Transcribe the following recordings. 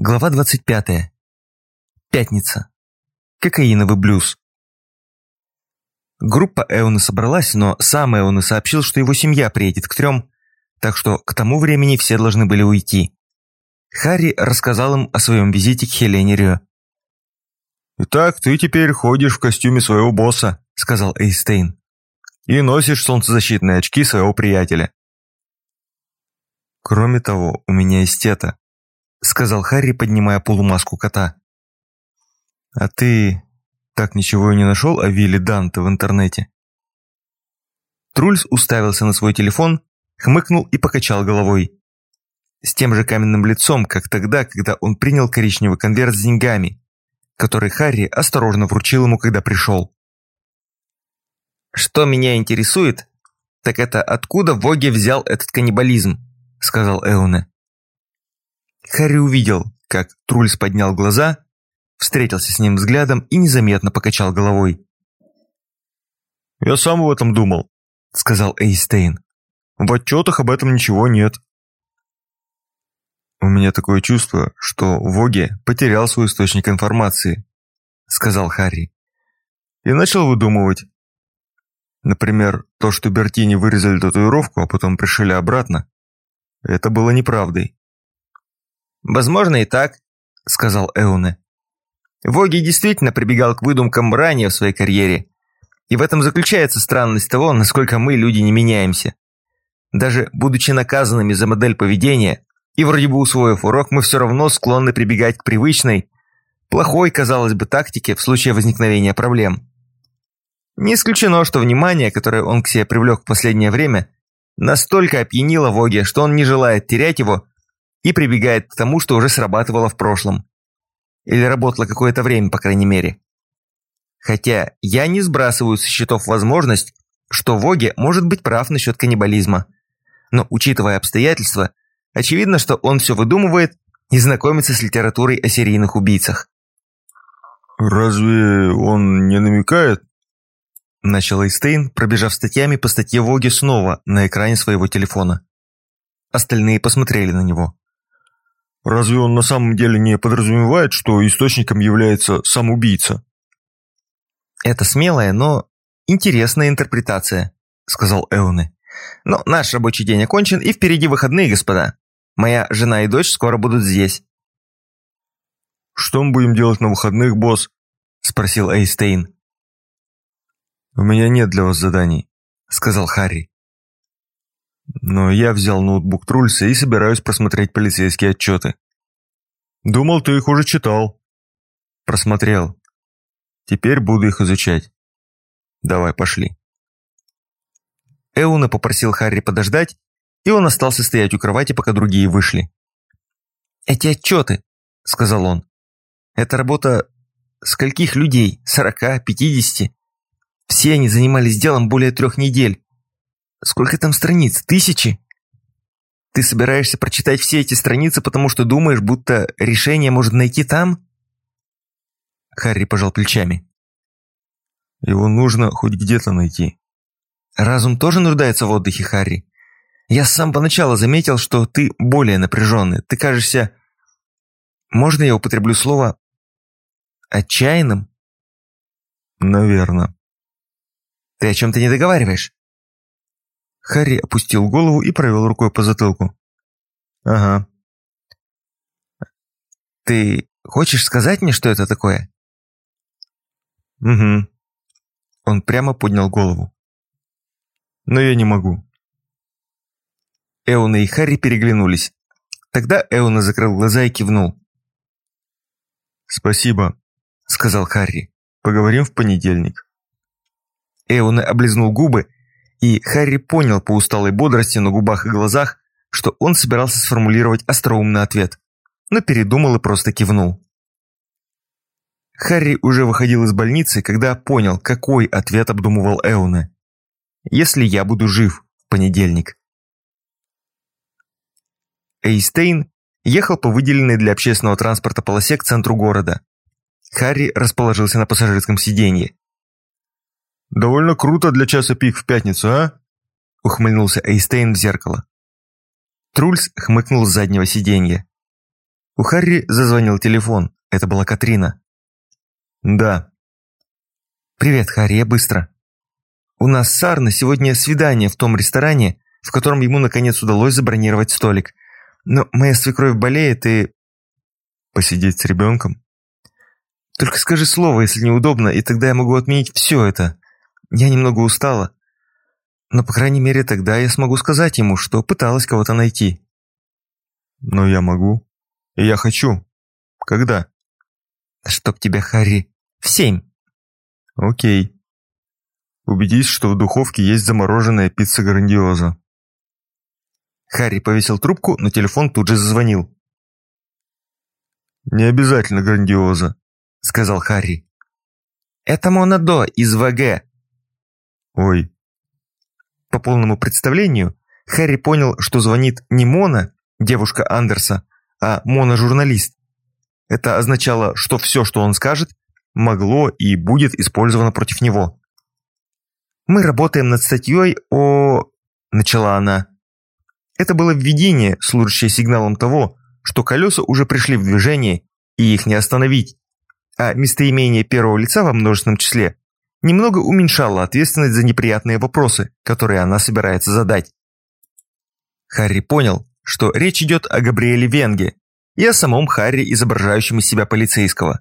Глава 25. Пятница. Кокаиновый блюз. Группа Эона собралась, но сам Эона сообщил, что его семья приедет к трем, так что к тому времени все должны были уйти. Харри рассказал им о своем визите к Хелене. «Итак, ты теперь ходишь в костюме своего босса», — сказал Эйстейн. «И носишь солнцезащитные очки своего приятеля». «Кроме того, у меня есть это», — сказал Харри, поднимая полумаску кота. «А ты так ничего и не нашел о Вилле Данте в интернете?» Трульс уставился на свой телефон, хмыкнул и покачал головой. С тем же каменным лицом, как тогда, когда он принял коричневый конверт с деньгами, который Харри осторожно вручил ему, когда пришел. «Что меня интересует, так это откуда Воги взял этот каннибализм», — сказал Эоне. Харри увидел, как Трульс поднял глаза, встретился с ним взглядом и незаметно покачал головой. «Я сам об этом думал», — сказал Эйстейн. «В отчетах об этом ничего нет». «У меня такое чувство, что Воги потерял свой источник информации», — сказал Харри. «И начал выдумывать. Например, то, что Бертини вырезали татуировку, а потом пришили обратно. Это было неправдой. «Возможно и так», – сказал Эуне. Воги действительно прибегал к выдумкам ранее в своей карьере. И в этом заключается странность того, насколько мы, люди, не меняемся. Даже будучи наказанными за модель поведения и вроде бы усвоив урок, мы все равно склонны прибегать к привычной, плохой, казалось бы, тактике в случае возникновения проблем. Не исключено, что внимание, которое он к себе привлек в последнее время, настолько опьянило Воги, что он не желает терять его и прибегает к тому, что уже срабатывало в прошлом. Или работало какое-то время, по крайней мере. Хотя я не сбрасываю со счетов возможность, что Воге может быть прав насчет каннибализма. Но, учитывая обстоятельства, очевидно, что он все выдумывает и знакомится с литературой о серийных убийцах. «Разве он не намекает?» Начал Эйстейн, пробежав статьями по статье Воги снова на экране своего телефона. Остальные посмотрели на него. Разве он на самом деле не подразумевает, что источником является сам убийца? Это смелая, но интересная интерпретация, сказал Эуне. Но наш рабочий день окончен, и впереди выходные, господа. Моя жена и дочь скоро будут здесь. Что мы будем делать на выходных, босс? спросил Эйстейн. У меня нет для вас заданий, сказал Харри. Но я взял ноутбук Трульса и собираюсь просмотреть полицейские отчеты. Думал, ты их уже читал. Просмотрел. Теперь буду их изучать. Давай, пошли. Эуна попросил Харри подождать, и он остался стоять у кровати, пока другие вышли. «Эти отчеты», — сказал он, — «это работа скольких людей? Сорока, пятидесяти? Все они занимались делом более трех недель. Сколько там страниц? Тысячи? Ты собираешься прочитать все эти страницы, потому что думаешь, будто решение может найти там? Харри пожал плечами. Его нужно хоть где-то найти. Разум тоже нуждается в отдыхе, Харри. Я с самого начала заметил, что ты более напряженный. Ты кажешься... Можно я употреблю слово... отчаянным? Наверное. Ты о чем-то не договариваешь? Харри опустил голову и провел рукой по затылку. «Ага». «Ты хочешь сказать мне, что это такое?» «Угу». Он прямо поднял голову. «Но я не могу». Эуна и Харри переглянулись. Тогда Эуна закрыл глаза и кивнул. «Спасибо», — сказал Харри. «Поговорим в понедельник». Эуна облизнул губы и Харри понял по усталой бодрости на губах и глазах, что он собирался сформулировать остроумный ответ, но передумал и просто кивнул. Харри уже выходил из больницы, когда понял, какой ответ обдумывал Эуне. «Если я буду жив в понедельник». Эйстейн ехал по выделенной для общественного транспорта полосе к центру города. Харри расположился на пассажирском сиденье. «Довольно круто для часа пик в пятницу, а?» ухмыльнулся Эйстейн в зеркало. Трульс хмыкнул с заднего сиденья. У Харри зазвонил телефон. Это была Катрина. «Да». «Привет, Харри, я быстро. У нас с Арно сегодня свидание в том ресторане, в котором ему наконец удалось забронировать столик. Но моя свекровь болеет и...» «Посидеть с ребенком?» «Только скажи слово, если неудобно, и тогда я могу отменить все это. Я немного устала. Но, по крайней мере, тогда я смогу сказать ему, что пыталась кого-то найти». «Но я могу. И я хочу. Когда?» «Чтоб тебя, Харри, в семь». «Окей. Убедись, что в духовке есть замороженная пицца грандиоза». Харри повесил трубку, но телефон тут же зазвонил. «Не обязательно грандиоза», — сказал Харри. «Это Монадо из ВГ». «Ой». По полному представлению, Харри понял, что звонит не Мона, девушка Андерса, а Мона-журналист. Это означало, что все, что он скажет, могло и будет использовано против него. «Мы работаем над статьей о...» – начала она. Это было введение, служащее сигналом того, что колеса уже пришли в движение и их не остановить. А местоимение первого лица во множественном числе немного уменьшало ответственность за неприятные вопросы, которые она собирается задать. Харри понял, что речь идет о Габриэле Венге и о самом Харри, изображающем из себя полицейского.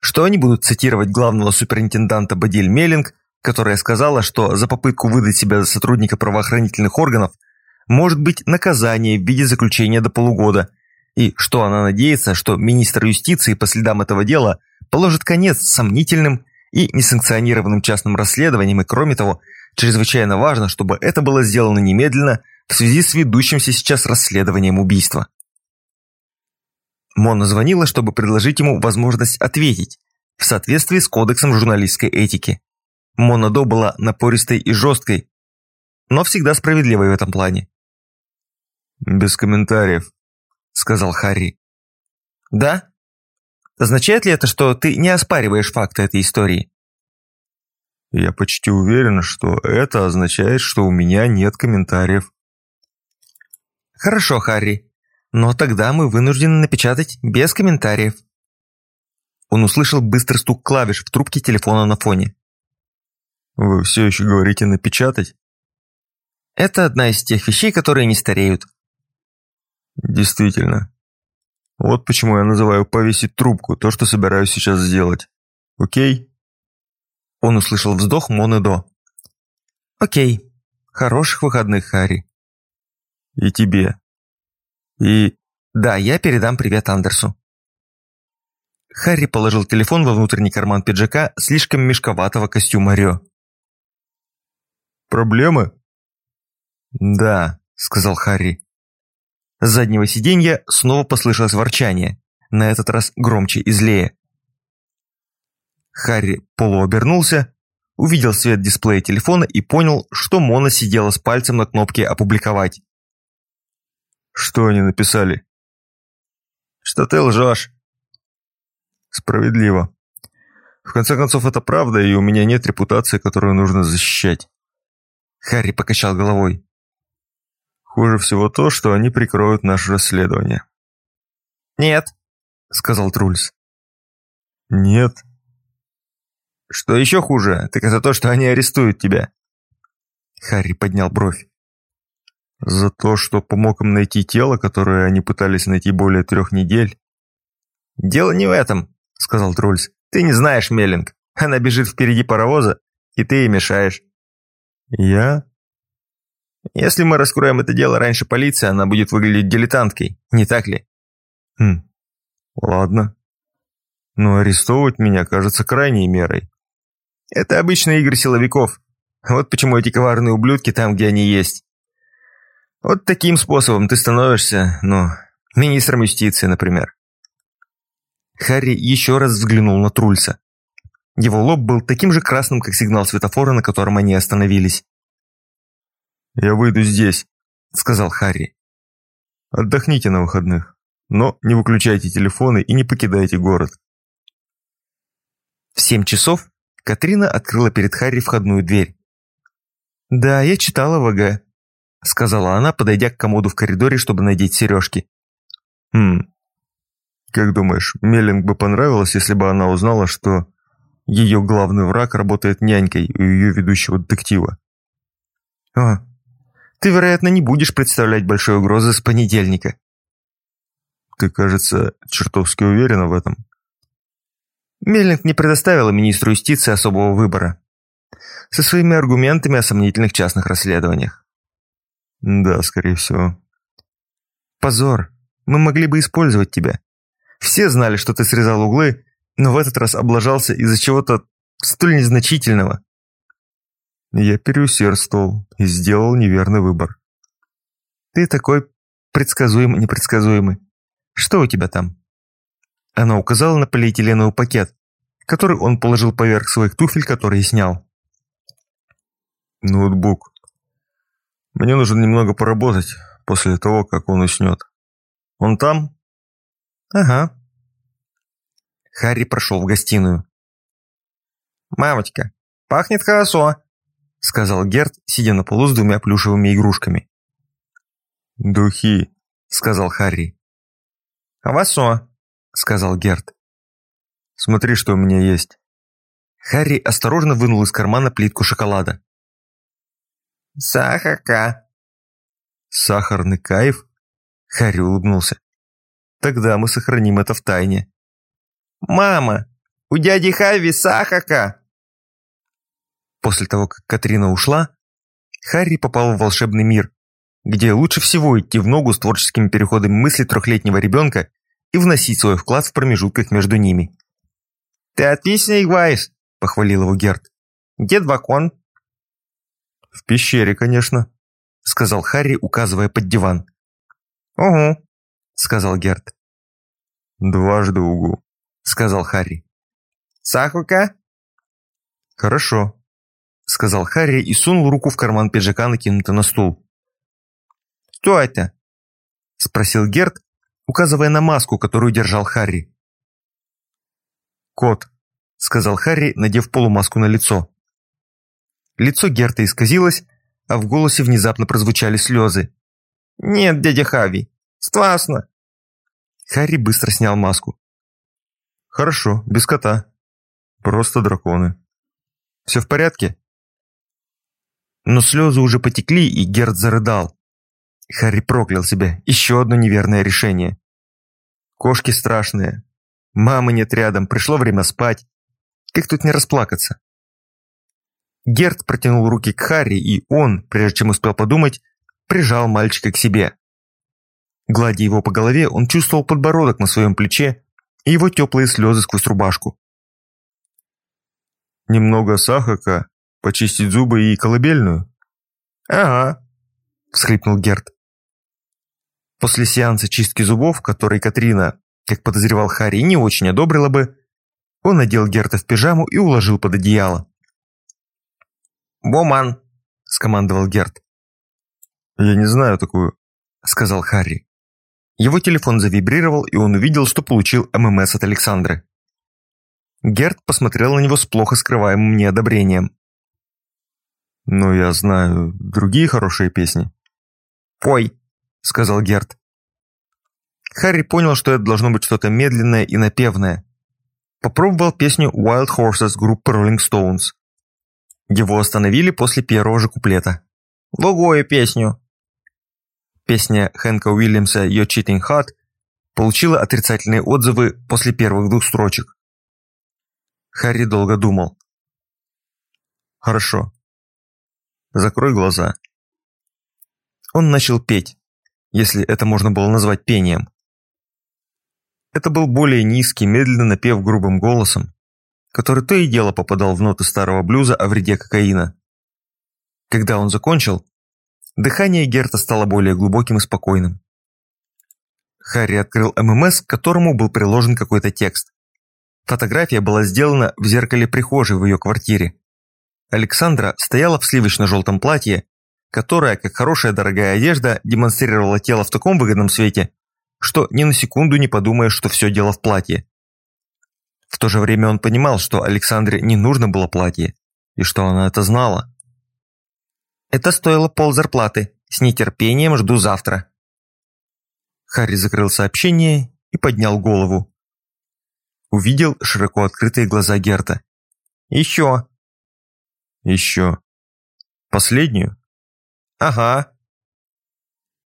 Что они будут цитировать главного суперинтенданта Бадиль Меллинг, которая сказала, что за попытку выдать себя за сотрудника правоохранительных органов – может быть наказание в виде заключения до полугода, и что она надеется, что министр юстиции по следам этого дела положит конец сомнительным и несанкционированным частным расследованиям, и кроме того, чрезвычайно важно, чтобы это было сделано немедленно в связи с ведущимся сейчас расследованием убийства. Мона звонила, чтобы предложить ему возможность ответить в соответствии с кодексом журналистской этики. Мона До была напористой и жесткой, но всегда справедливой в этом плане. «Без комментариев», — сказал Харри. «Да? Означает ли это, что ты не оспариваешь факты этой истории?» «Я почти уверен, что это означает, что у меня нет комментариев». «Хорошо, Харри, но тогда мы вынуждены напечатать без комментариев». Он услышал быстрый стук клавиш в трубке телефона на фоне. «Вы все еще говорите напечатать?» Это одна из тех вещей, которые не стареют. Действительно. Вот почему я называю повесить трубку, то, что собираюсь сейчас сделать. Окей? Он услышал вздох Монедо. Окей. Хороших выходных, Харри. И тебе. И... Да, я передам привет Андерсу. Харри положил телефон во внутренний карман пиджака слишком мешковатого костюма Рё. «Проблемы?» «Да», — сказал Харри. С заднего сиденья снова послышалось ворчание, на этот раз громче и злее. Харри полуобернулся, увидел свет дисплея телефона и понял, что Мона сидела с пальцем на кнопке «Опубликовать». «Что они написали?» «Что ты лжешь». «Справедливо. В конце концов, это правда, и у меня нет репутации, которую нужно защищать». Харри покачал головой. Хуже всего то, что они прикроют наше расследование. «Нет», — сказал Трульс. «Нет». «Что еще хуже, так это то, что они арестуют тебя». Харри поднял бровь. «За то, что помог им найти тело, которое они пытались найти более трех недель?» «Дело не в этом», — сказал Трульс. «Ты не знаешь Меллинг. Она бежит впереди паровоза, и ты ей мешаешь». «Я?» Если мы раскроем это дело раньше полиции, она будет выглядеть дилетанткой, не так ли? Хм, ладно. Но арестовывать меня кажется крайней мерой. Это обычные игры силовиков. Вот почему эти коварные ублюдки там, где они есть. Вот таким способом ты становишься, ну, министром юстиции, например. Харри еще раз взглянул на Трульса. Его лоб был таким же красным, как сигнал светофора, на котором они остановились. «Я выйду здесь», — сказал Харри. «Отдохните на выходных, но не выключайте телефоны и не покидайте город». В семь часов Катрина открыла перед Харри входную дверь. «Да, я читала ВГ», — сказала она, подойдя к комоду в коридоре, чтобы надеть сережки. «Хм, Как думаешь, Меллинг бы понравилось, если бы она узнала, что ее главный враг работает нянькой у ее ведущего детектива? О, ты, вероятно, не будешь представлять большой угрозы с понедельника. Ты, кажется, чертовски уверена в этом. Меллинг не предоставила министру юстиции особого выбора. Со своими аргументами о сомнительных частных расследованиях. Да, скорее всего. Позор. Мы могли бы использовать тебя. Все знали, что ты срезал углы, но в этот раз облажался из-за чего-то столь незначительного. Я переусердствовал и сделал неверный выбор. Ты такой предсказуемый, непредсказуемый. Что у тебя там? Она указала на полиэтиленовый пакет, который он положил поверх своих туфель, которые снял. Ноутбук. Мне нужно немного поработать после того, как он уснет. Он там? Ага. Харри прошел в гостиную. «Мамочка, пахнет хорошо», — сказал Герт, сидя на полу с двумя плюшевыми игрушками. «Духи», — сказал Харри. «Хорошо», — сказал Герт. «Смотри, что у меня есть». Харри осторожно вынул из кармана плитку шоколада. «Сахарка». «Сахарный кайф?» Харри улыбнулся. «Тогда мы сохраним это в тайне». «Мама, у дяди Хави сахарка!» После того, как Катрина ушла, Харри попал в волшебный мир, где лучше всего идти в ногу с творческими переходами мысли трехлетнего ребенка и вносить свой вклад в промежутках между ними. «Ты отлично играешь», – похвалил его Герт. «Где дракон?» «В пещере, конечно», – сказал Харри, указывая под диван. «Угу», – сказал Герт. «Дважды угу», – сказал Харри. «Сахарка?» «Хорошо», – сказал Харри и сунул руку в карман пиджака, накинутый на стул. «Что это?» – спросил Герт, указывая на маску, которую держал Харри. «Кот», – сказал Харри, надев полумаску на лицо. Лицо Герта исказилось, а в голосе внезапно прозвучали слезы. «Нет, дядя Хави, страшно!» Харри быстро снял маску. «Хорошо, без кота. Просто драконы. Все в порядке?» Но слезы уже потекли, и Герт зарыдал. Харри проклял себя. Еще одно неверное решение. Кошки страшные. Мамы нет рядом, пришло время спать. Как тут не расплакаться? Герт протянул руки к Харри, и он, прежде чем успел подумать, прижал мальчика к себе. Гладя его по голове, он чувствовал подбородок на своем плече и его теплые слезы сквозь рубашку. «Немного сахака, почистить зубы и колыбельную?» «Ага», – всхлипнул Герт. После сеанса чистки зубов, который Катрина, как подозревал Харри, не очень одобрила бы, он надел Герта в пижаму и уложил под одеяло. «Боман!» – скомандовал Герт. «Я не знаю такую», – сказал Харри. Его телефон завибрировал, и он увидел, что получил ММС от Александры. Герт посмотрел на него с плохо скрываемым неодобрением. «Ну, я знаю другие хорошие песни». «Пой», – сказал Герт. Харри понял, что это должно быть что-то медленное и напевное. Попробовал песню «Wild Horses» группы Rolling Stones. Его остановили после первого же куплета. «Другую песню». Песня Хэнка Уильямса «You're Cheating Hot» получила отрицательные отзывы после первых двух строчек. Харри долго думал. «Хорошо. Закрой глаза». Он начал петь если это можно было назвать пением. Это был более низкий, медленно напев грубым голосом, который то и дело попадал в ноты старого блюза о вреде кокаина. Когда он закончил, дыхание Герта стало более глубоким и спокойным. Харри открыл ММС, к которому был приложен какой-то текст. Фотография была сделана в зеркале прихожей в ее квартире. Александра стояла в сливочно-желтом платье которая, как хорошая дорогая одежда, демонстрировала тело в таком выгодном свете, что ни на секунду не подумаешь, что все дело в платье. В то же время он понимал, что Александре не нужно было платье, и что она это знала. «Это стоило пол зарплаты. С нетерпением жду завтра». Харри закрыл сообщение и поднял голову. Увидел широко открытые глаза Герта. «Еще!» «Еще!» «Последнюю?» «Ага!»